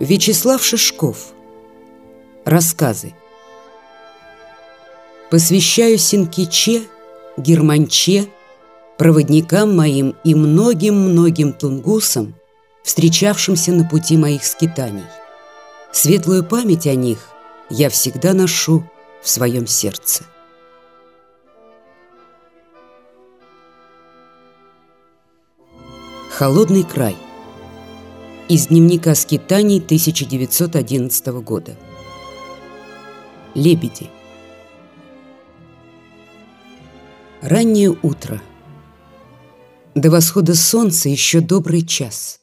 Вячеслав Шишков. Рассказы. Посвящаю Синкиче, Германче, проводникам моим и многим-многим тунгусам, встречавшимся на пути моих скитаний. Светлую память о них я всегда ношу в своем сердце. Холодный край – из дневника скитаний 1911 года. Лебеди. Раннее утро. До восхода солнца еще добрый час.